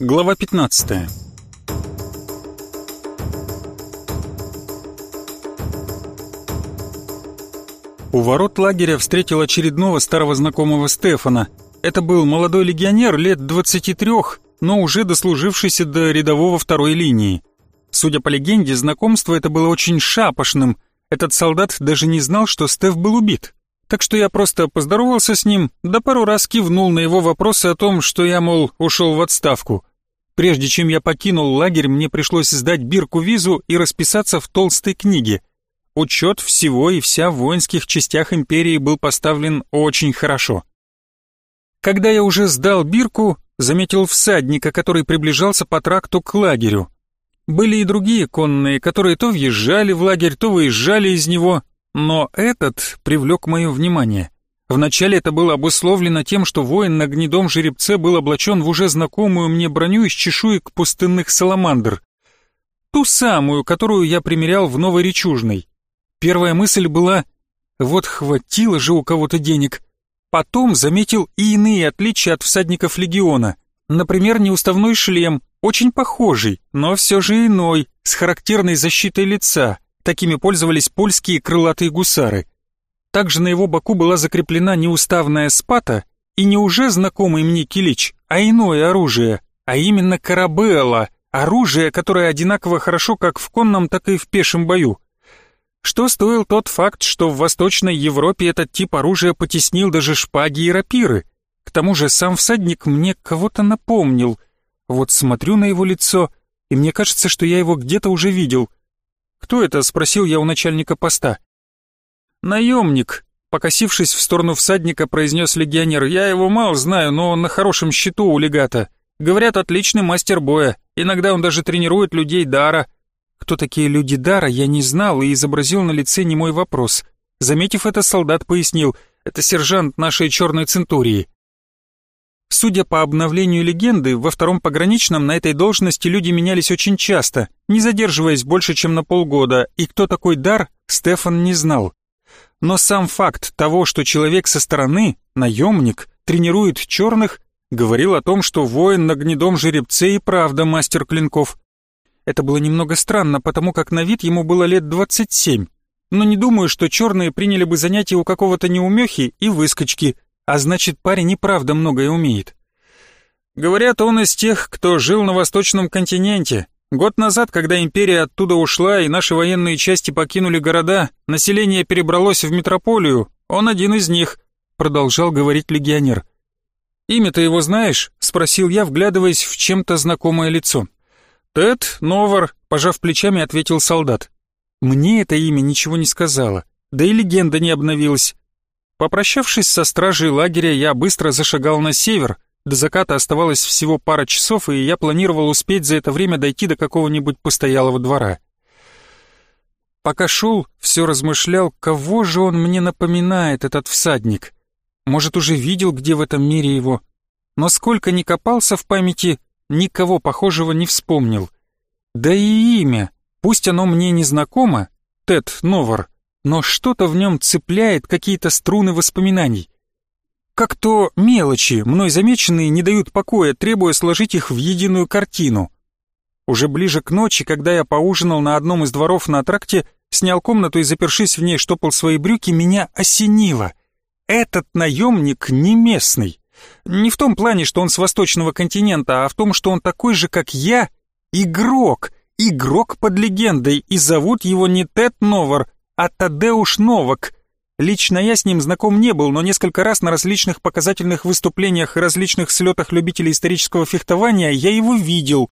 Глава 15 У ворот лагеря встретил очередного старого знакомого Стефана. Это был молодой легионер лет 23, но уже дослужившийся до рядового второй линии. Судя по легенде, знакомство это было очень шапошным. Этот солдат даже не знал, что Стеф был убит. Так что я просто поздоровался с ним, да пару раз кивнул на его вопросы о том, что я, мол, ушел в отставку. Прежде чем я покинул лагерь, мне пришлось сдать бирку визу и расписаться в толстой книге. Учет всего и вся в воинских частях империи был поставлен очень хорошо. Когда я уже сдал бирку, заметил всадника, который приближался по тракту к лагерю. Были и другие конные, которые то въезжали в лагерь, то выезжали из него, но этот привлек мое внимание. Вначале это было обусловлено тем, что воин на гнедом жеребце был облачен в уже знакомую мне броню из чешуек пустынных саламандр. Ту самую, которую я примерял в Новой Речужной. Первая мысль была «вот хватило же у кого-то денег». Потом заметил и иные отличия от всадников легиона. Например, неуставной шлем, очень похожий, но все же иной, с характерной защитой лица. Такими пользовались польские крылатые гусары. Также на его боку была закреплена неуставная спата и не уже знакомый мне килич, а иное оружие, а именно карабелла, оружие, которое одинаково хорошо как в конном, так и в пешем бою. Что стоил тот факт, что в Восточной Европе этот тип оружия потеснил даже шпаги и рапиры. К тому же сам всадник мне кого-то напомнил. Вот смотрю на его лицо, и мне кажется, что я его где-то уже видел. «Кто это?» — спросил я у начальника поста. «Наемник», — покосившись в сторону всадника, произнес легионер. «Я его мало знаю, но он на хорошем счету у легата. Говорят, отличный мастер боя. Иногда он даже тренирует людей дара». Кто такие люди дара, я не знал и изобразил на лице немой вопрос. Заметив это, солдат пояснил. «Это сержант нашей черной центурии». Судя по обновлению легенды, во втором пограничном на этой должности люди менялись очень часто, не задерживаясь больше, чем на полгода, и кто такой дар, Стефан не знал. Но сам факт того, что человек со стороны, наемник, тренирует черных, говорил о том, что воин на гнедом жеребце и правда мастер клинков. Это было немного странно, потому как на вид ему было лет 27. Но не думаю, что черные приняли бы занятия у какого-то неумехи и выскочки – а значит, парень и правда многое умеет. Говорят, он из тех, кто жил на восточном континенте. Год назад, когда империя оттуда ушла и наши военные части покинули города, население перебралось в метрополию, он один из них, продолжал говорить легионер. «Имя-то его знаешь?» — спросил я, вглядываясь в чем-то знакомое лицо. «Тед Новар», — пожав плечами, ответил солдат. Мне это имя ничего не сказала, да и легенда не обновилась. Попрощавшись со стражей лагеря, я быстро зашагал на север. До заката оставалось всего пара часов, и я планировал успеть за это время дойти до какого-нибудь постоялого двора. Пока шел, все размышлял, кого же он мне напоминает, этот всадник. Может, уже видел, где в этом мире его. Но сколько ни копался в памяти, никого похожего не вспомнил. Да и имя, пусть оно мне не знакомо, Тед Новар, но что-то в нем цепляет какие-то струны воспоминаний. Как то мелочи, мной замеченные, не дают покоя, требуя сложить их в единую картину. Уже ближе к ночи, когда я поужинал на одном из дворов на тракте, снял комнату и, запершись в ней, штопал свои брюки, меня осенило. Этот наемник не местный. Не в том плане, что он с восточного континента, а в том, что он такой же, как я, игрок, игрок под легендой, и зовут его не Тед Новар, а Тадеуш Новак. Лично я с ним знаком не был, но несколько раз на различных показательных выступлениях и различных слетах любителей исторического фехтования я его видел.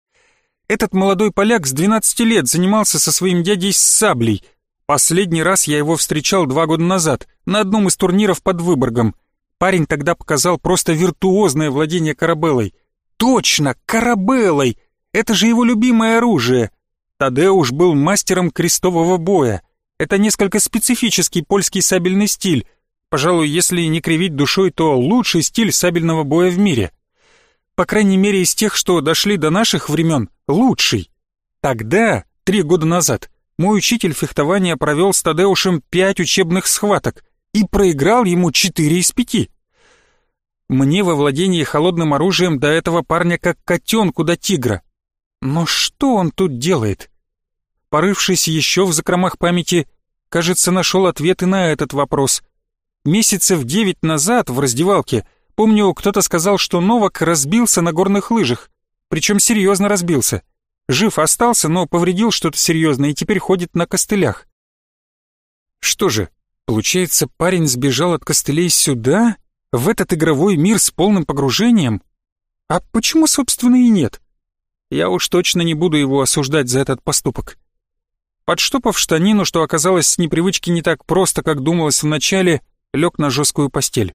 Этот молодой поляк с 12 лет занимался со своим дядей с саблей. Последний раз я его встречал два года назад, на одном из турниров под Выборгом. Парень тогда показал просто виртуозное владение корабелой. Точно, корабелой! Это же его любимое оружие. Тадеуш был мастером крестового боя. Это несколько специфический польский сабельный стиль. Пожалуй, если не кривить душой, то лучший стиль сабельного боя в мире. По крайней мере, из тех, что дошли до наших времен, лучший. Тогда, три года назад, мой учитель фехтования провел с Тадеушем пять учебных схваток и проиграл ему четыре из пяти. Мне во владении холодным оружием до этого парня как котенку до тигра. Но что он тут делает? Порывшись еще в закромах памяти, кажется, нашел ответы на этот вопрос. Месяцев девять назад в раздевалке, помню, кто-то сказал, что Новак разбился на горных лыжах, причем серьезно разбился. Жив остался, но повредил что-то серьезное и теперь ходит на костылях. Что же, получается, парень сбежал от костылей сюда, в этот игровой мир с полным погружением? А почему, собственно, и нет? Я уж точно не буду его осуждать за этот поступок. Подштопав штанину, что оказалось с непривычки не так просто, как думалось вначале, лег на жесткую постель.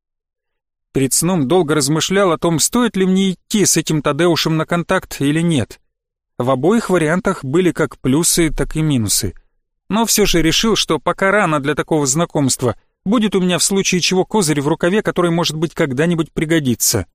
Перед сном долго размышлял о том, стоит ли мне идти с этим Тадеушем на контакт или нет. В обоих вариантах были как плюсы, так и минусы. Но все же решил, что пока рано для такого знакомства, будет у меня в случае чего козырь в рукаве, который, может быть, когда-нибудь пригодится.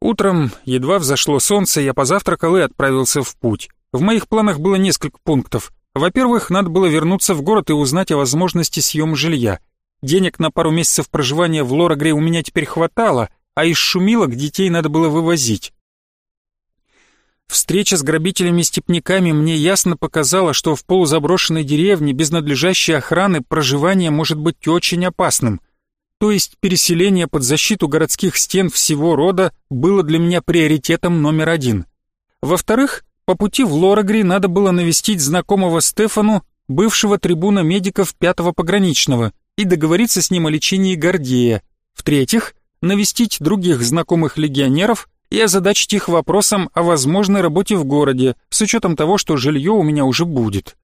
Утром, едва взошло солнце, я позавтракал и отправился в путь. В моих планах было несколько пунктов. Во-первых, надо было вернуться в город и узнать о возможности съема жилья. Денег на пару месяцев проживания в Лорагре у меня теперь хватало, а из шумилок детей надо было вывозить. Встреча с грабителями-степняками мне ясно показала, что в полузаброшенной деревне без надлежащей охраны проживание может быть очень опасным. То есть переселение под защиту городских стен всего рода было для меня приоритетом номер один. Во-вторых, по пути в Лорагри надо было навестить знакомого Стефану, бывшего трибуна медиков пятого пограничного, и договориться с ним о лечении Гордея. В-третьих, навестить других знакомых легионеров и озадачить их вопросом о возможной работе в городе, с учетом того, что жилье у меня уже будет.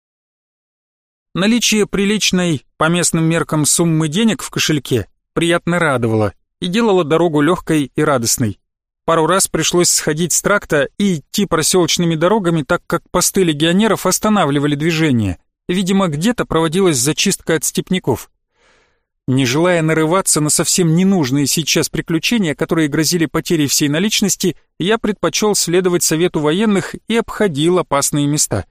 Наличие приличной, по местным меркам, суммы денег в кошельке приятно радовало и делало дорогу легкой и радостной. Пару раз пришлось сходить с тракта и идти проселочными дорогами, так как посты легионеров останавливали движение. Видимо, где-то проводилась зачистка от степняков. Не желая нарываться на совсем ненужные сейчас приключения, которые грозили потерей всей наличности, я предпочел следовать совету военных и обходил опасные места.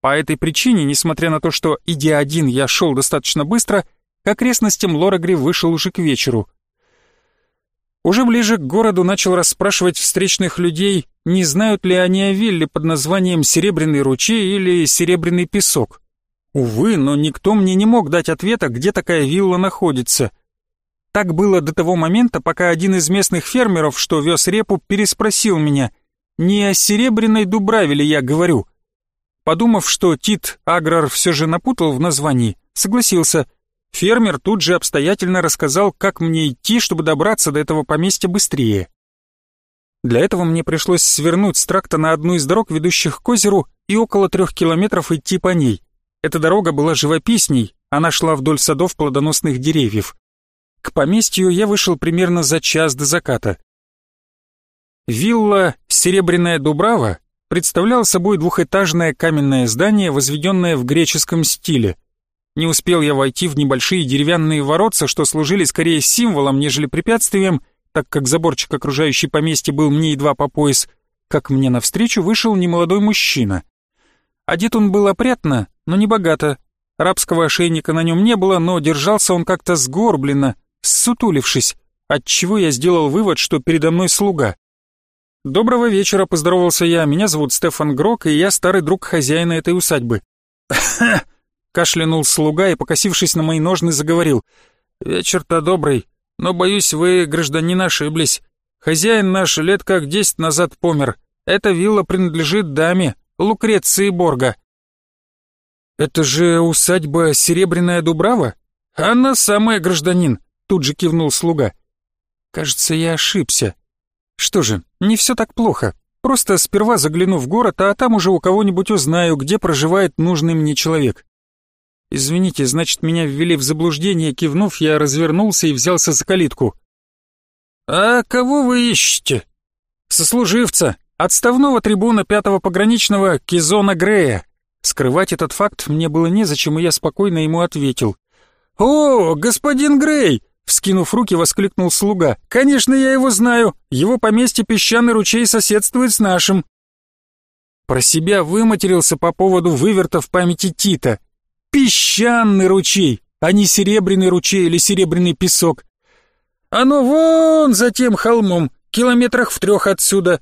По этой причине, несмотря на то, что, идя один, я шел достаточно быстро, к окрестностям Лорагри вышел уже к вечеру. Уже ближе к городу начал расспрашивать встречных людей, не знают ли они о вилле под названием «Серебряный ручей» или «Серебряный песок». Увы, но никто мне не мог дать ответа, где такая вилла находится. Так было до того момента, пока один из местных фермеров, что вез репу, переспросил меня, не о Серебряной Дубраве ли я говорю. Подумав, что Тит Аграр все же напутал в названии, согласился – Фермер тут же обстоятельно рассказал, как мне идти, чтобы добраться до этого поместья быстрее. Для этого мне пришлось свернуть с тракта на одну из дорог, ведущих к озеру, и около трех километров идти по ней. Эта дорога была живописней, она шла вдоль садов плодоносных деревьев. К поместью я вышел примерно за час до заката. Вилла «Серебряная Дубрава» представляла собой двухэтажное каменное здание, возведенное в греческом стиле – не успел я войти в небольшие деревянные воротца, что служили скорее символом, нежели препятствием, так как заборчик окружающий поместье был мне едва по пояс, как мне навстречу вышел немолодой мужчина. Одет он был опрятно, но не богато. Рабского ошейника на нем не было, но держался он как-то сгорбленно, ссутулившись, отчего я сделал вывод, что передо мной слуга. «Доброго вечера», — поздоровался я, меня зовут Стефан Грок, и я старый друг хозяина этой усадьбы. Кашлянул слуга и, покосившись на мои ножны, заговорил. «Вечер-то добрый, но, боюсь, вы, гражданин, ошиблись. Хозяин наш лет как десять назад помер. Эта вилла принадлежит даме, Лукреции Борга». «Это же усадьба Серебряная Дубрава?» «Она самая, гражданин», — тут же кивнул слуга. «Кажется, я ошибся. Что же, не все так плохо. Просто сперва загляну в город, а там уже у кого-нибудь узнаю, где проживает нужный мне человек. «Извините, значит, меня ввели в заблуждение», кивнув, я развернулся и взялся за калитку. «А кого вы ищете?» «Сослуживца, отставного трибуна пятого пограничного Кизона Грея». Скрывать этот факт мне было незачем, и я спокойно ему ответил. «О, господин Грей!» — вскинув руки, воскликнул слуга. «Конечно, я его знаю. Его поместье песчаный ручей соседствует с нашим». Про себя выматерился по поводу выверта в памяти Тита. Песчаный ручей, а не серебряный ручей или серебряный песок. Оно вон за тем холмом, километрах в трех отсюда.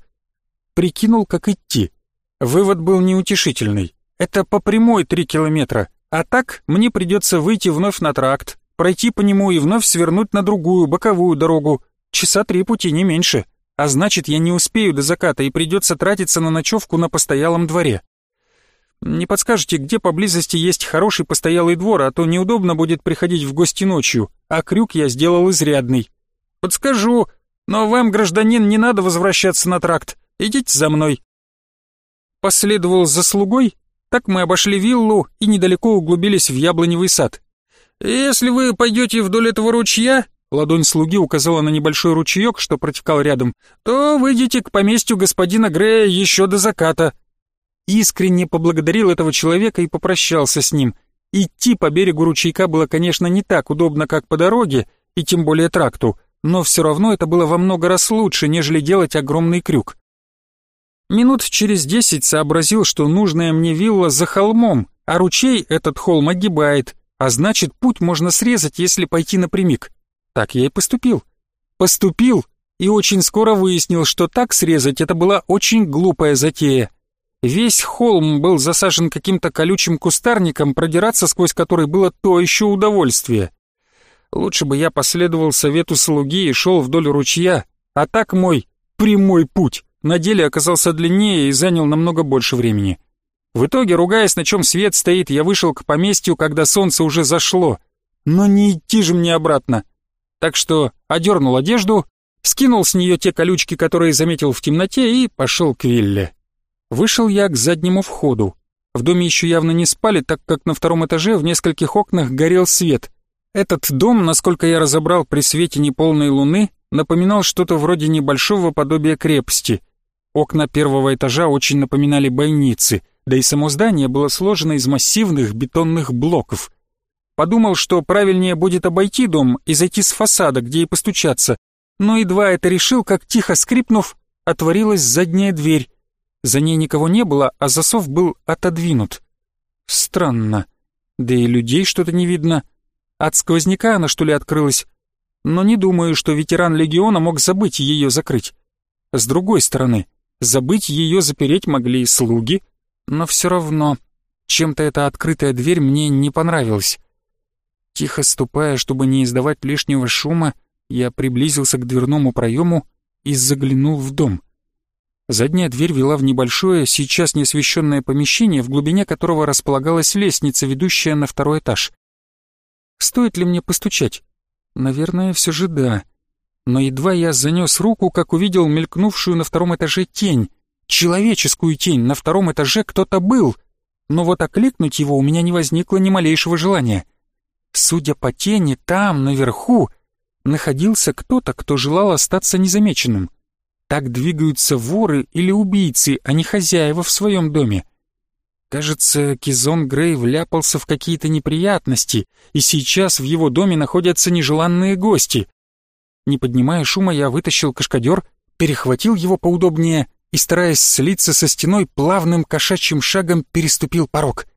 Прикинул, как идти. Вывод был неутешительный. Это по прямой три километра, а так мне придется выйти вновь на тракт, пройти по нему и вновь свернуть на другую, боковую дорогу. Часа три пути, не меньше. А значит, я не успею до заката и придется тратиться на ночевку на постоялом дворе. Не подскажете, где поблизости есть хороший постоялый двор, а то неудобно будет приходить в гости ночью, а крюк я сделал изрядный. Подскажу, но вам, гражданин, не надо возвращаться на тракт. Идите за мной. Последовал за слугой, так мы обошли виллу и недалеко углубились в яблоневый сад. Если вы пойдете вдоль этого ручья, ладонь слуги указала на небольшой ручеек, что протекал рядом, то выйдете к поместью господина Грея еще до заката искренне поблагодарил этого человека и попрощался с ним. Идти по берегу ручейка было, конечно, не так удобно, как по дороге, и тем более тракту, но все равно это было во много раз лучше, нежели делать огромный крюк. Минут через десять сообразил, что нужная мне вилла за холмом, а ручей этот холм огибает, а значит, путь можно срезать, если пойти напрямик. Так я и поступил. Поступил и очень скоро выяснил, что так срезать это была очень глупая затея. Весь холм был засажен каким-то колючим кустарником, продираться сквозь который было то еще удовольствие. Лучше бы я последовал совету слуги и шел вдоль ручья, а так мой прямой путь на деле оказался длиннее и занял намного больше времени. В итоге, ругаясь, на чем свет стоит, я вышел к поместью, когда солнце уже зашло. Но не идти же мне обратно. Так что одернул одежду, скинул с нее те колючки, которые заметил в темноте, и пошел к вилле. Вышел я к заднему входу. В доме еще явно не спали, так как на втором этаже в нескольких окнах горел свет. Этот дом, насколько я разобрал при свете неполной луны, напоминал что-то вроде небольшого подобия крепости. Окна первого этажа очень напоминали бойницы, да и само здание было сложено из массивных бетонных блоков. Подумал, что правильнее будет обойти дом и зайти с фасада, где и постучаться, но едва это решил, как тихо скрипнув, отворилась задняя дверь, за ней никого не было, а засов был отодвинут. Странно. Да и людей что-то не видно. От сквозняка она что ли открылась? Но не думаю, что ветеран легиона мог забыть ее закрыть. С другой стороны, забыть ее запереть могли и слуги, но все равно чем-то эта открытая дверь мне не понравилась. Тихо ступая, чтобы не издавать лишнего шума, я приблизился к дверному проему и заглянул в дом. Задняя дверь вела в небольшое, сейчас неосвещенное помещение, в глубине которого располагалась лестница, ведущая на второй этаж. Стоит ли мне постучать? Наверное, все же да. Но едва я занес руку, как увидел мелькнувшую на втором этаже тень. Человеческую тень, на втором этаже кто-то был. Но вот окликнуть его у меня не возникло ни малейшего желания. Судя по тени, там, наверху, находился кто-то, кто желал остаться незамеченным. Так двигаются воры или убийцы, а не хозяева в своем доме. Кажется, Кизон Грей вляпался в какие-то неприятности, и сейчас в его доме находятся нежеланные гости. Не поднимая шума, я вытащил кашкадер, перехватил его поудобнее и, стараясь слиться со стеной, плавным кошачьим шагом переступил порог.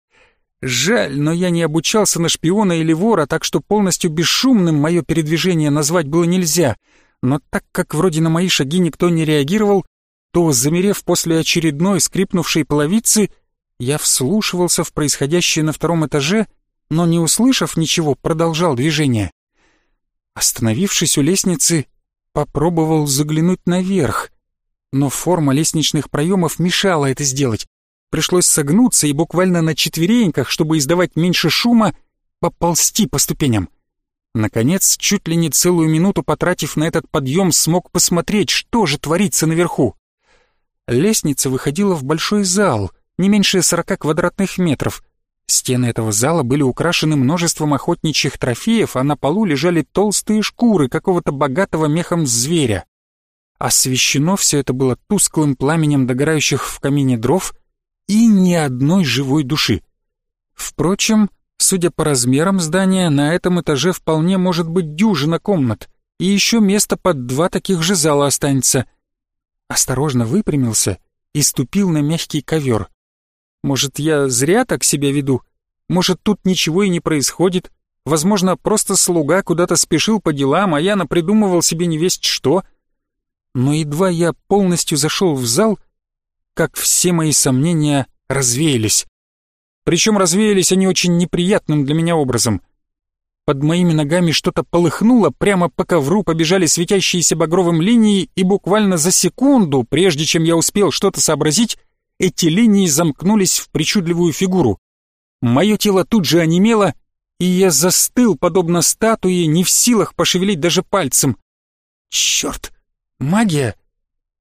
Жаль, но я не обучался на шпиона или вора, так что полностью бесшумным мое передвижение назвать было нельзя — но так как вроде на мои шаги никто не реагировал, то, замерев после очередной скрипнувшей половицы, я вслушивался в происходящее на втором этаже, но, не услышав ничего, продолжал движение. Остановившись у лестницы, попробовал заглянуть наверх, но форма лестничных проемов мешала это сделать. Пришлось согнуться и буквально на четвереньках, чтобы издавать меньше шума, поползти по ступеням. Наконец, чуть ли не целую минуту потратив на этот подъем, смог посмотреть, что же творится наверху. Лестница выходила в большой зал, не меньше сорока квадратных метров. Стены этого зала были украшены множеством охотничьих трофеев, а на полу лежали толстые шкуры какого-то богатого мехом зверя. Освещено все это было тусклым пламенем догорающих в камине дров и ни одной живой души. Впрочем, Судя по размерам здания, на этом этаже вполне может быть дюжина комнат, и еще место под два таких же зала останется. Осторожно выпрямился и ступил на мягкий ковер. Может, я зря так себя веду? Может, тут ничего и не происходит, Возможно, просто слуга куда-то спешил по делам, а я напридумывал себе не весть что. Но едва я полностью зашел в зал, как все мои сомнения развеялись. Причем развеялись они очень неприятным для меня образом. Под моими ногами что-то полыхнуло, прямо по ковру побежали светящиеся багровым линии, и буквально за секунду, прежде чем я успел что-то сообразить, эти линии замкнулись в причудливую фигуру. Мое тело тут же онемело, и я застыл, подобно статуе, не в силах пошевелить даже пальцем. Черт! Магия!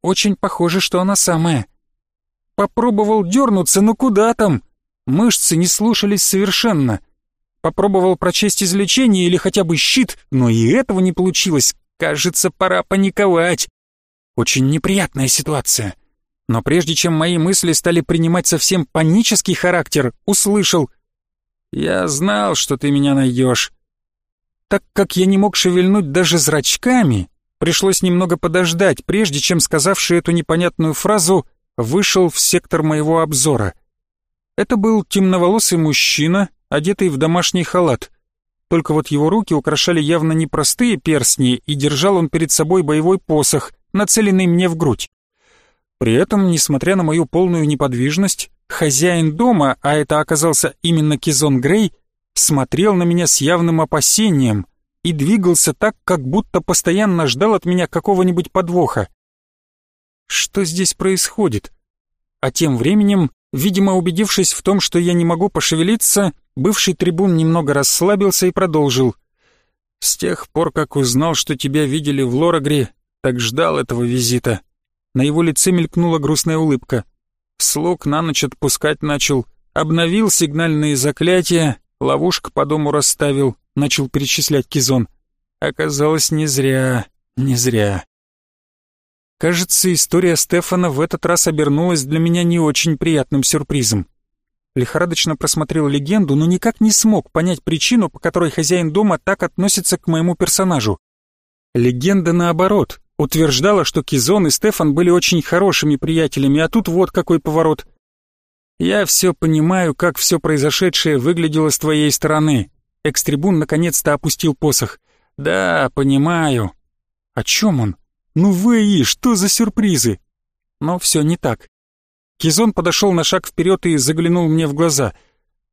Очень похоже, что она самая. Попробовал дернуться, но куда там? Мышцы не слушались совершенно. Попробовал прочесть излечение или хотя бы щит, но и этого не получилось. Кажется, пора паниковать. Очень неприятная ситуация. Но прежде чем мои мысли стали принимать совсем панический характер, услышал «Я знал, что ты меня найдешь». Так как я не мог шевельнуть даже зрачками, пришлось немного подождать, прежде чем сказавший эту непонятную фразу вышел в сектор моего обзора. Это был темноволосый мужчина, одетый в домашний халат. Только вот его руки украшали явно непростые перстни, и держал он перед собой боевой посох, нацеленный мне в грудь. При этом, несмотря на мою полную неподвижность, хозяин дома, а это оказался именно Кизон Грей, смотрел на меня с явным опасением и двигался так, как будто постоянно ждал от меня какого-нибудь подвоха. Что здесь происходит? А тем временем, видимо, убедившись в том, что я не могу пошевелиться, бывший трибун немного расслабился и продолжил. «С тех пор, как узнал, что тебя видели в Лорагре, так ждал этого визита. На его лице мелькнула грустная улыбка. Слуг на ночь отпускать начал, обновил сигнальные заклятия, ловушек по дому расставил, начал перечислять Кизон. Оказалось, не зря, не зря. Кажется, история Стефана в этот раз обернулась для меня не очень приятным сюрпризом. Лихорадочно просмотрел легенду, но никак не смог понять причину, по которой хозяин дома так относится к моему персонажу. Легенда наоборот, Утверждала, что Кизон и Стефан были очень хорошими приятелями, а тут вот какой поворот. Я все понимаю, как все произошедшее выглядело с твоей стороны. Экстрибун наконец-то опустил посох. Да, понимаю. О чем он? Ну вы, что за сюрпризы? Но все не так. Кизон подошел на шаг вперед и заглянул мне в глаза.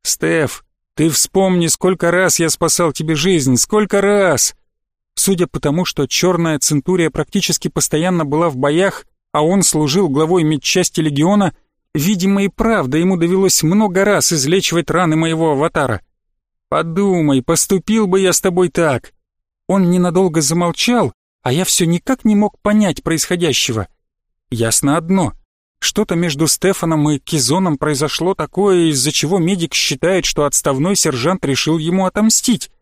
«Стеф, ты вспомни, сколько раз я спасал тебе жизнь, сколько раз! Судя по тому, что черная центурия практически постоянно была в боях, а он служил главой медчасти легиона, видимо и правда ему довелось много раз излечивать раны моего аватара. Подумай, поступил бы я с тобой так. Он ненадолго замолчал, а я все никак не мог понять происходящего. Ясно одно. Что-то между Стефаном и Кизоном произошло такое, из-за чего медик считает, что отставной сержант решил ему отомстить.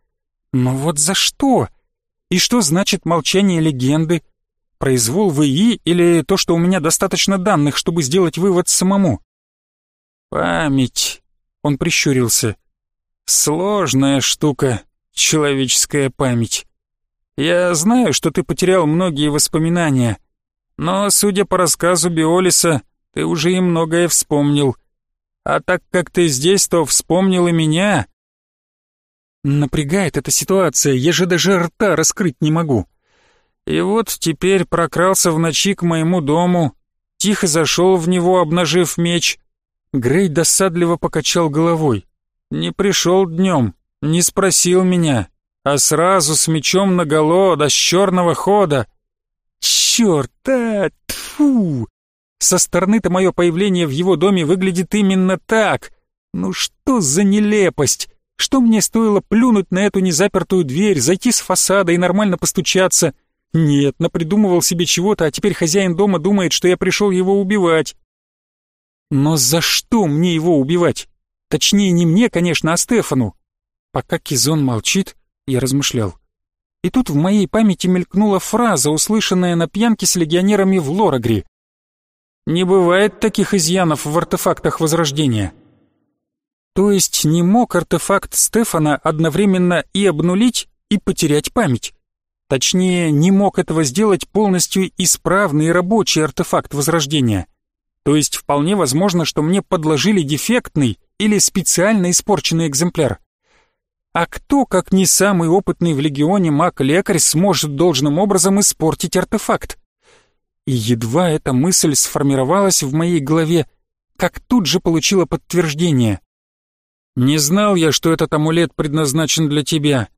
Но вот за что? И что значит молчание легенды? Произвол ВИ или то, что у меня достаточно данных, чтобы сделать вывод самому? Память. Он прищурился. Сложная штука, человеческая память. Я знаю, что ты потерял многие воспоминания, но, судя по рассказу Биолиса, ты уже и многое вспомнил. А так как ты здесь, то вспомнил и меня, Напрягает эта ситуация, я же даже рта раскрыть не могу. И вот теперь прокрался в ночи к моему дому, тихо зашел в него, обнажив меч. Грей досадливо покачал головой. Не пришел днем, не спросил меня, а сразу с мечом наголо, до черного хода. Черт, а, тьфу! Со стороны-то мое появление в его доме выглядит именно так. Ну что за нелепость! Что мне стоило плюнуть на эту незапертую дверь, зайти с фасада и нормально постучаться? Нет, напридумывал себе чего-то, а теперь хозяин дома думает, что я пришел его убивать. Но за что мне его убивать? Точнее, не мне, конечно, а Стефану. Пока Кизон молчит, я размышлял. И тут в моей памяти мелькнула фраза, услышанная на пьянке с легионерами в Лорагри. «Не бывает таких изъянов в артефактах Возрождения». То есть не мог артефакт Стефана одновременно и обнулить, и потерять память. Точнее, не мог этого сделать полностью исправный и рабочий артефакт Возрождения. То есть вполне возможно, что мне подложили дефектный или специально испорченный экземпляр. А кто, как не самый опытный в легионе маг-лекарь, сможет должным образом испортить артефакт? И едва эта мысль сформировалась в моей голове, как тут же получила подтверждение. «Не знал я, что этот амулет предназначен для тебя».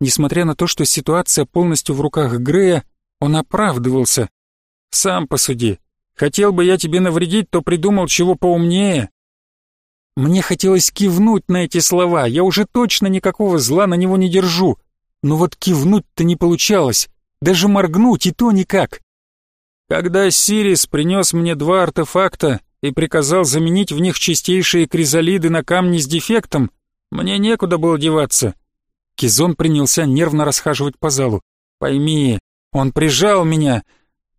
Несмотря на то, что ситуация полностью в руках Грея, он оправдывался. «Сам посуди. Хотел бы я тебе навредить, то придумал чего поумнее». Мне хотелось кивнуть на эти слова, я уже точно никакого зла на него не держу. Но вот кивнуть-то не получалось, даже моргнуть и то никак. Когда Сирис принес мне два артефакта и приказал заменить в них чистейшие кризалиды на камни с дефектом, мне некуда было деваться. Кизон принялся нервно расхаживать по залу. Пойми, он прижал меня.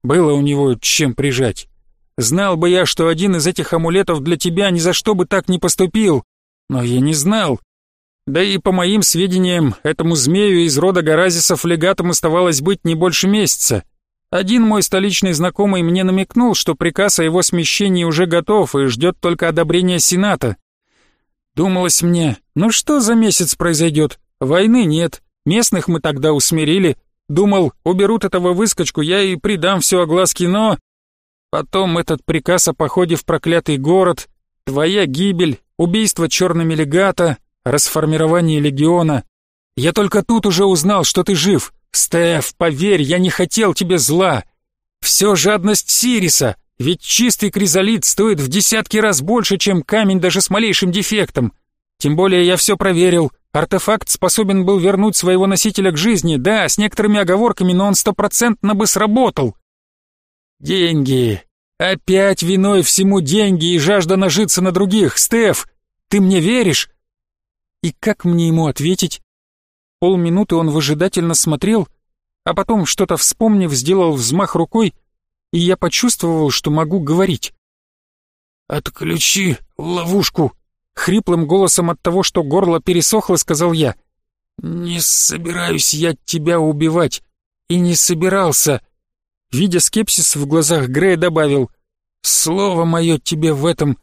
Было у него чем прижать. Знал бы я, что один из этих амулетов для тебя ни за что бы так не поступил. Но я не знал. Да и по моим сведениям, этому змею из рода Горазисов легатом оставалось быть не больше месяца. Один мой столичный знакомый мне намекнул, что приказ о его смещении уже готов и ждет только одобрения Сената. Думалось мне, ну что за месяц произойдет? Войны нет, местных мы тогда усмирили. Думал, уберут этого выскочку, я и придам все огласки, но... Потом этот приказ о походе в проклятый город, твоя гибель, убийство черными легата, расформирование легиона. Я только тут уже узнал, что ты жив, «Стеф, поверь, я не хотел тебе зла. Все жадность Сириса, ведь чистый кризолит стоит в десятки раз больше, чем камень даже с малейшим дефектом. Тем более я все проверил. Артефакт способен был вернуть своего носителя к жизни, да, с некоторыми оговорками, но он стопроцентно бы сработал. Деньги. Опять виной всему деньги и жажда нажиться на других. Стеф, ты мне веришь? И как мне ему ответить? Полминуты он выжидательно смотрел, а потом, что-то вспомнив, сделал взмах рукой, и я почувствовал, что могу говорить. «Отключи ловушку!» Хриплым голосом от того, что горло пересохло, сказал я. «Не собираюсь я тебя убивать, и не собирался!» Видя скепсис в глазах Грея, добавил «Слово мое тебе в этом...»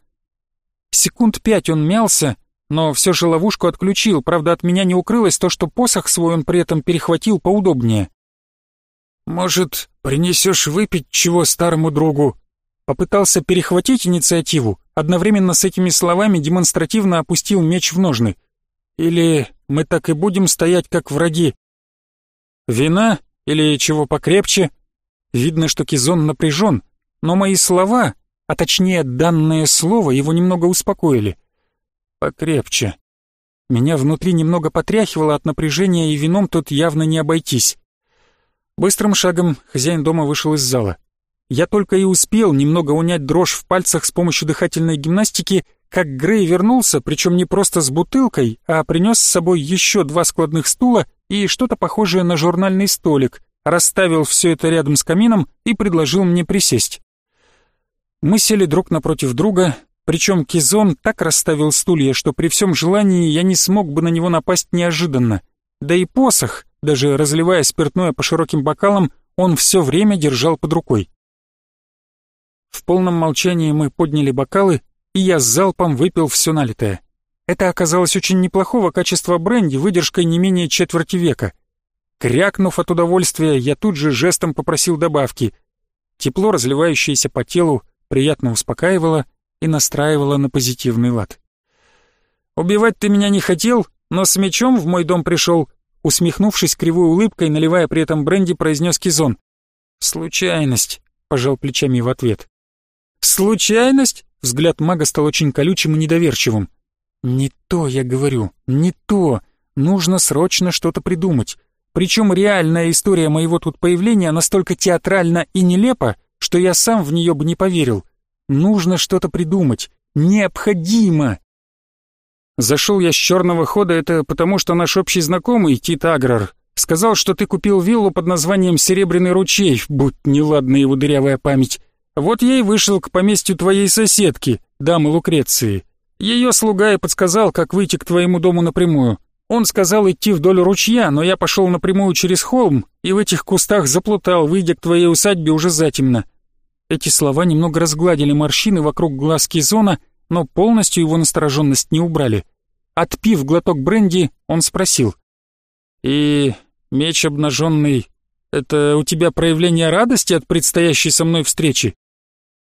Секунд пять он мялся, но все же ловушку отключил, правда от меня не укрылось то, что посох свой он при этом перехватил поудобнее. «Может, принесешь выпить чего старому другу?» Попытался перехватить инициативу, одновременно с этими словами демонстративно опустил меч в ножны. «Или мы так и будем стоять, как враги?» «Вина? Или чего покрепче?» Видно, что Кизон напряжен, но мои слова, а точнее данное слово, его немного успокоили покрепче. Меня внутри немного потряхивало от напряжения, и вином тут явно не обойтись. Быстрым шагом хозяин дома вышел из зала. Я только и успел немного унять дрожь в пальцах с помощью дыхательной гимнастики, как Грей вернулся, причем не просто с бутылкой, а принес с собой еще два складных стула и что-то похожее на журнальный столик, расставил все это рядом с камином и предложил мне присесть. Мы сели друг напротив друга, причем Кизон так расставил стулья, что при всем желании я не смог бы на него напасть неожиданно. Да и посох, даже разливая спиртное по широким бокалам, он все время держал под рукой. В полном молчании мы подняли бокалы, и я с залпом выпил все налитое. Это оказалось очень неплохого качества бренди, выдержкой не менее четверти века. Крякнув от удовольствия, я тут же жестом попросил добавки. Тепло, разливающееся по телу, приятно успокаивало, и настраивала на позитивный лад. «Убивать ты меня не хотел, но с мечом в мой дом пришел», усмехнувшись кривой улыбкой, наливая при этом бренди, произнес Кизон. «Случайность», — пожал плечами в ответ. «Случайность?» — взгляд мага стал очень колючим и недоверчивым. «Не то, я говорю, не то. Нужно срочно что-то придумать. Причем реальная история моего тут появления настолько театральна и нелепа, что я сам в нее бы не поверил. Нужно что-то придумать. Необходимо. Зашел я с черного хода, это потому что наш общий знакомый, Тит Аграр, сказал, что ты купил виллу под названием «Серебряный ручей», будь неладна его дырявая память. Вот я и вышел к поместью твоей соседки, дамы Лукреции. Ее слуга и подсказал, как выйти к твоему дому напрямую. Он сказал идти вдоль ручья, но я пошел напрямую через холм и в этих кустах заплутал, выйдя к твоей усадьбе уже затемно. Эти слова немного разгладили морщины вокруг глаз Кизона, но полностью его настороженность не убрали. Отпив глоток бренди, он спросил. «И меч обнаженный — это у тебя проявление радости от предстоящей со мной встречи?»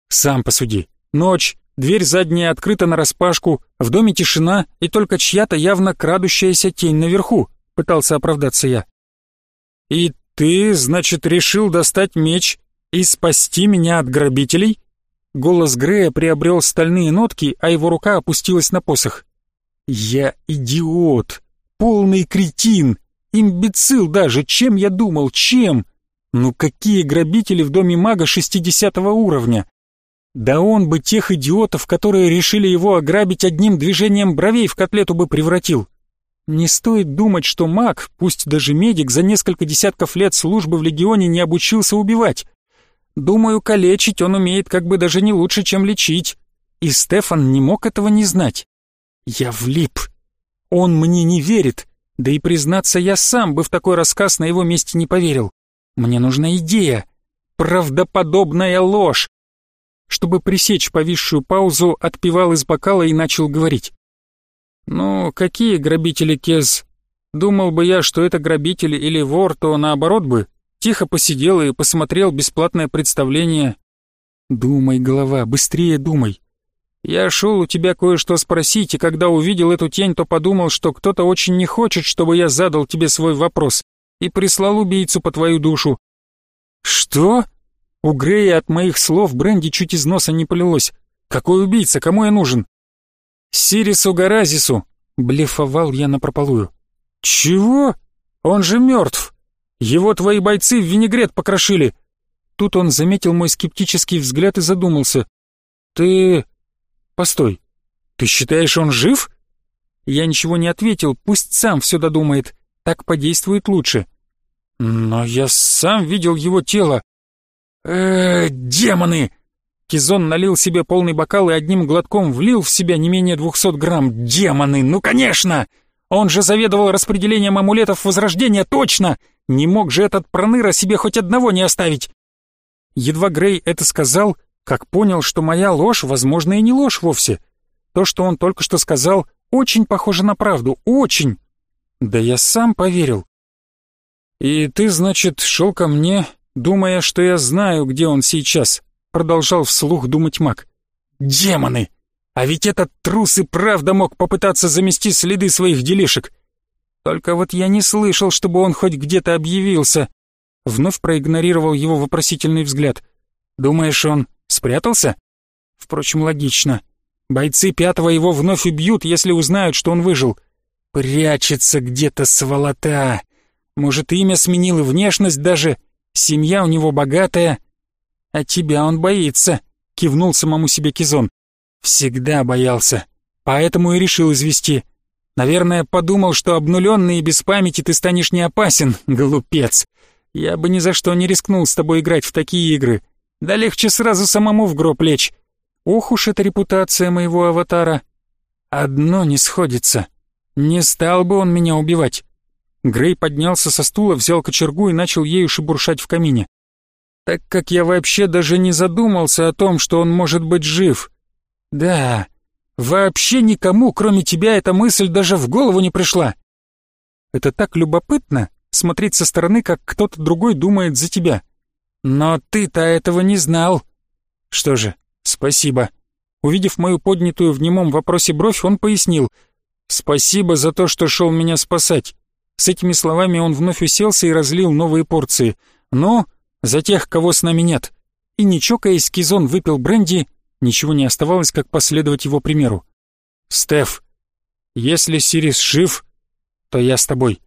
«Сам посуди. Ночь, дверь задняя открыта нараспашку, в доме тишина и только чья-то явно крадущаяся тень наверху», — пытался оправдаться я. «И ты, значит, решил достать меч и спасти меня от грабителей?» Голос Грея приобрел стальные нотки, а его рука опустилась на посох. «Я идиот! Полный кретин! Имбецил даже! Чем я думал? Чем? Ну какие грабители в доме мага шестидесятого уровня? Да он бы тех идиотов, которые решили его ограбить одним движением бровей в котлету бы превратил. Не стоит думать, что маг, пусть даже медик, за несколько десятков лет службы в легионе не обучился убивать. Думаю, калечить он умеет как бы даже не лучше, чем лечить. И Стефан не мог этого не знать. Я влип. Он мне не верит. Да и признаться, я сам бы в такой рассказ на его месте не поверил. Мне нужна идея. Правдоподобная ложь. Чтобы пресечь повисшую паузу, отпивал из бокала и начал говорить. «Ну, какие грабители, Кез? Думал бы я, что это грабитель или вор, то наоборот бы. Тихо посидел и посмотрел бесплатное представление. Думай, голова, быстрее думай. Я шел у тебя кое-что спросить, и когда увидел эту тень, то подумал, что кто-то очень не хочет, чтобы я задал тебе свой вопрос, и прислал убийцу по твою душу. Что? У Грея от моих слов бренди чуть из носа не полилось. Какой убийца, кому я нужен? Сирису Гаразису, блефовал я напропалую. Чего? Он же мертв. Его твои бойцы в винегрет покрошили!» Тут он заметил мой скептический взгляд и задумался. «Ты... постой, ты считаешь, он жив?» Я ничего не ответил, пусть сам все додумает, так подействует лучше. «Но я сам видел его тело!» Э демоны!» Кизон налил себе полный бокал и одним глотком влил в себя не менее двухсот грамм. «Демоны! Ну, конечно! Он же заведовал распределением амулетов Возрождения, точно! Не мог же этот проныра себе хоть одного не оставить!» Едва Грей это сказал, как понял, что моя ложь, возможно, и не ложь вовсе. То, что он только что сказал, очень похоже на правду, очень. Да я сам поверил. «И ты, значит, шел ко мне, думая, что я знаю, где он сейчас», продолжал вслух думать маг. «Демоны! А ведь этот трус и правда мог попытаться замести следы своих делишек. Только вот я не слышал, чтобы он хоть где-то объявился. Вновь проигнорировал его вопросительный взгляд. Думаешь, он спрятался? Впрочем, логично. Бойцы пятого его вновь убьют, если узнают, что он выжил. Прячется где-то сволота. Может, имя сменил и внешность даже. Семья у него богатая. А тебя он боится, кивнул самому себе Кизон. Всегда боялся. Поэтому и решил извести. Наверное, подумал, что обнуленный и без памяти ты станешь не опасен, глупец. Я бы ни за что не рискнул с тобой играть в такие игры. Да легче сразу самому в гроб лечь. Ох уж эта репутация моего аватара. Одно не сходится. Не стал бы он меня убивать. Грей поднялся со стула, взял кочергу и начал ею шебуршать в камине. Так как я вообще даже не задумался о том, что он может быть жив. Да, вообще никому, кроме тебя, эта мысль даже в голову не пришла. Это так любопытно, смотреть со стороны, как кто-то другой думает за тебя. Но ты-то этого не знал. Что же, спасибо. Увидев мою поднятую в немом вопросе бровь, он пояснил. «Спасибо за то, что шел меня спасать». С этими словами он вновь уселся и разлил новые порции. «Ну, за тех, кого с нами нет». И не чокаясь, Кизон выпил бренди Ничего не оставалось, как последовать его примеру. «Стеф, если Сирис жив, то я с тобой».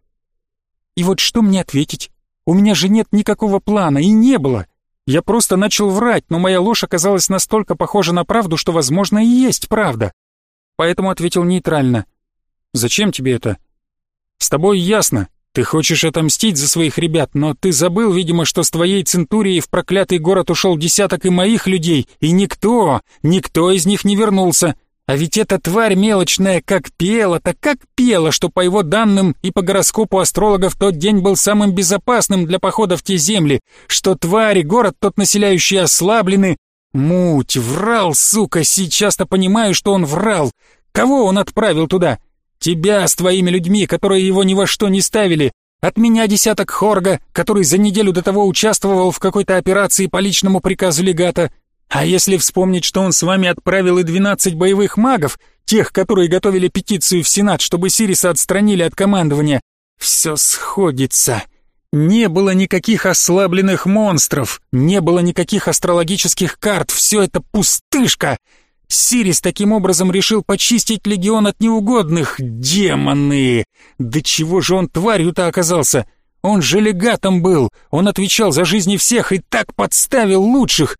И вот что мне ответить? У меня же нет никакого плана, и не было. Я просто начал врать, но моя ложь оказалась настолько похожа на правду, что, возможно, и есть правда. Поэтому ответил нейтрально. «Зачем тебе это?» «С тобой ясно. Ты хочешь отомстить за своих ребят, но ты забыл, видимо, что с твоей центурией в проклятый город ушел десяток и моих людей, и никто, никто из них не вернулся. А ведь эта тварь мелочная как пела, так как пела, что по его данным и по гороскопу астрологов тот день был самым безопасным для похода в те земли, что твари, город тот населяющий ослаблены. Муть, врал, сука, сейчас-то понимаю, что он врал. Кого он отправил туда? Тебя с твоими людьми, которые его ни во что не ставили. От меня десяток Хорга, который за неделю до того участвовал в какой-то операции по личному приказу легата. А если вспомнить, что он с вами отправил и двенадцать боевых магов, тех, которые готовили петицию в Сенат, чтобы Сириса отстранили от командования, все сходится. Не было никаких ослабленных монстров, не было никаких астрологических карт, все это пустышка. Сирис таким образом решил почистить легион от неугодных. Демоны! Да чего же он тварью-то оказался? Он же легатом был, он отвечал за жизни всех и так подставил лучших.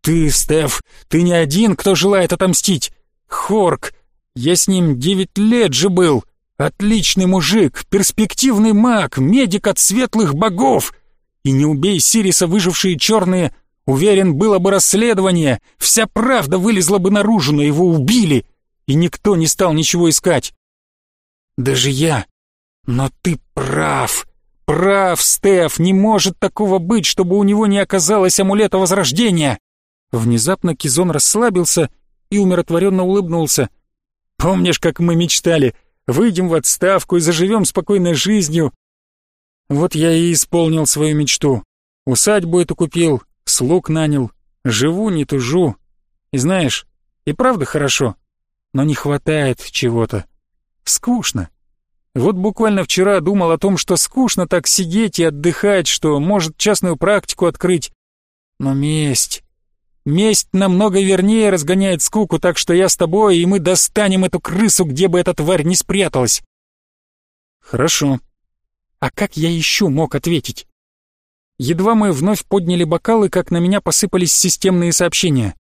Ты, Стеф, ты не один, кто желает отомстить. Хорк, я с ним девять лет же был. Отличный мужик, перспективный маг, медик от светлых богов. И не убей Сириса выжившие черные, уверен, было бы расследование, вся правда вылезла бы наружу, но его убили, и никто не стал ничего искать. Даже я. Но ты прав. Прав, Стеф, не может такого быть, чтобы у него не оказалось амулета возрождения. Внезапно Кизон расслабился и умиротворенно улыбнулся. Помнишь, как мы мечтали? выйдем в отставку и заживем спокойной жизнью. Вот я и исполнил свою мечту. Усадьбу эту купил, слуг нанял, живу, не тужу. И знаешь, и правда хорошо, но не хватает чего-то. Скучно. Вот буквально вчера думал о том, что скучно так сидеть и отдыхать, что может частную практику открыть. Но месть... Месть намного вернее разгоняет скуку, так что я с тобой, и мы достанем эту крысу, где бы эта тварь не спряталась. Хорошо. А как я еще мог ответить? Едва мы вновь подняли бокалы, как на меня посыпались системные сообщения.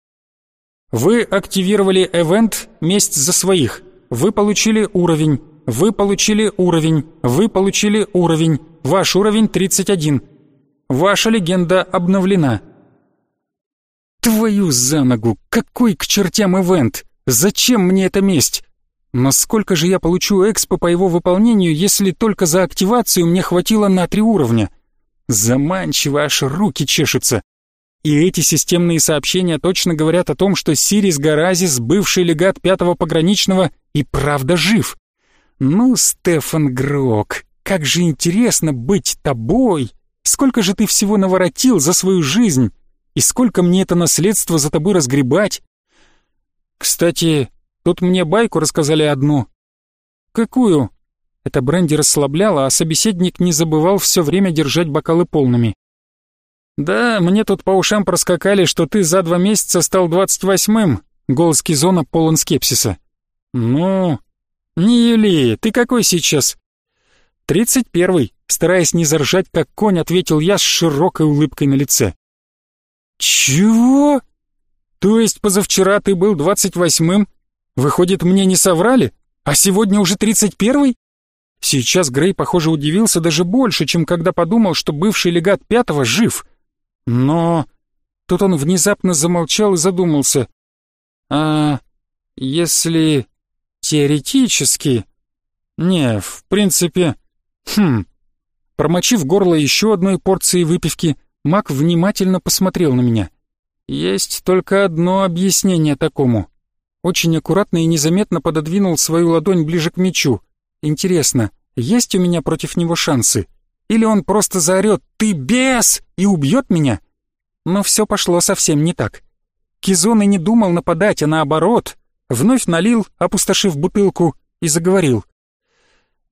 Вы активировали эвент «Месть за своих». Вы получили уровень. Вы получили уровень. Вы получили уровень. Ваш уровень 31. Ваша легенда обновлена. Твою за ногу! Какой к чертям ивент? Зачем мне эта месть? Но сколько же я получу экспо по его выполнению, если только за активацию мне хватило на три уровня? Заманчиво, аж руки чешутся. И эти системные сообщения точно говорят о том, что Сирис Гаразис, бывший легат пятого пограничного, и правда жив. Ну, Стефан Грок, как же интересно быть тобой! Сколько же ты всего наворотил за свою жизнь! И сколько мне это наследство за тобой разгребать? Кстати, тут мне байку рассказали одну. Какую? Это бренди расслабляло, а собеседник не забывал все время держать бокалы полными. «Да, мне тут по ушам проскакали, что ты за два месяца стал двадцать восьмым», — голос Кизона полон скепсиса. «Ну...» «Не Юли, ты какой сейчас?» «Тридцать первый», — стараясь не заржать, как конь, ответил я с широкой улыбкой на лице. «Чего? То есть позавчера ты был двадцать восьмым? Выходит, мне не соврали? А сегодня уже тридцать первый?» Сейчас Грей, похоже, удивился даже больше, чем когда подумал, что бывший легат пятого жив. Но... Тут он внезапно замолчал и задумался. «А если теоретически...» «Не, в принципе...» «Хм...» Промочив горло еще одной порцией выпивки, Мак внимательно посмотрел на меня. Есть только одно объяснение такому. Очень аккуратно и незаметно пододвинул свою ладонь ближе к мечу. Интересно, есть у меня против него шансы? Или он просто заорет «Ты бес!» и убьет меня? Но все пошло совсем не так. Кизон и не думал нападать, а наоборот. Вновь налил, опустошив бутылку, и заговорил.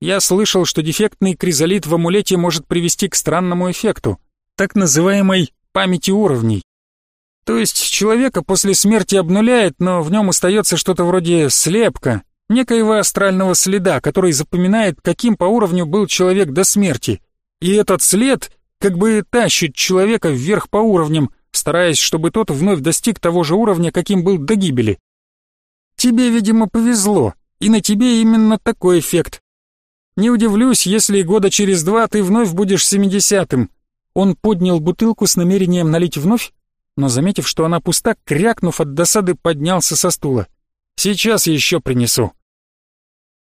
Я слышал, что дефектный кризолит в амулете может привести к странному эффекту так называемой памяти уровней. То есть человека после смерти обнуляет, но в нем остается что-то вроде слепка, некоего астрального следа, который запоминает, каким по уровню был человек до смерти. И этот след как бы тащит человека вверх по уровням, стараясь, чтобы тот вновь достиг того же уровня, каким был до гибели. Тебе, видимо, повезло, и на тебе именно такой эффект. Не удивлюсь, если года через два ты вновь будешь семидесятым, он поднял бутылку с намерением налить вновь, но, заметив, что она пуста, крякнув от досады, поднялся со стула. «Сейчас еще принесу».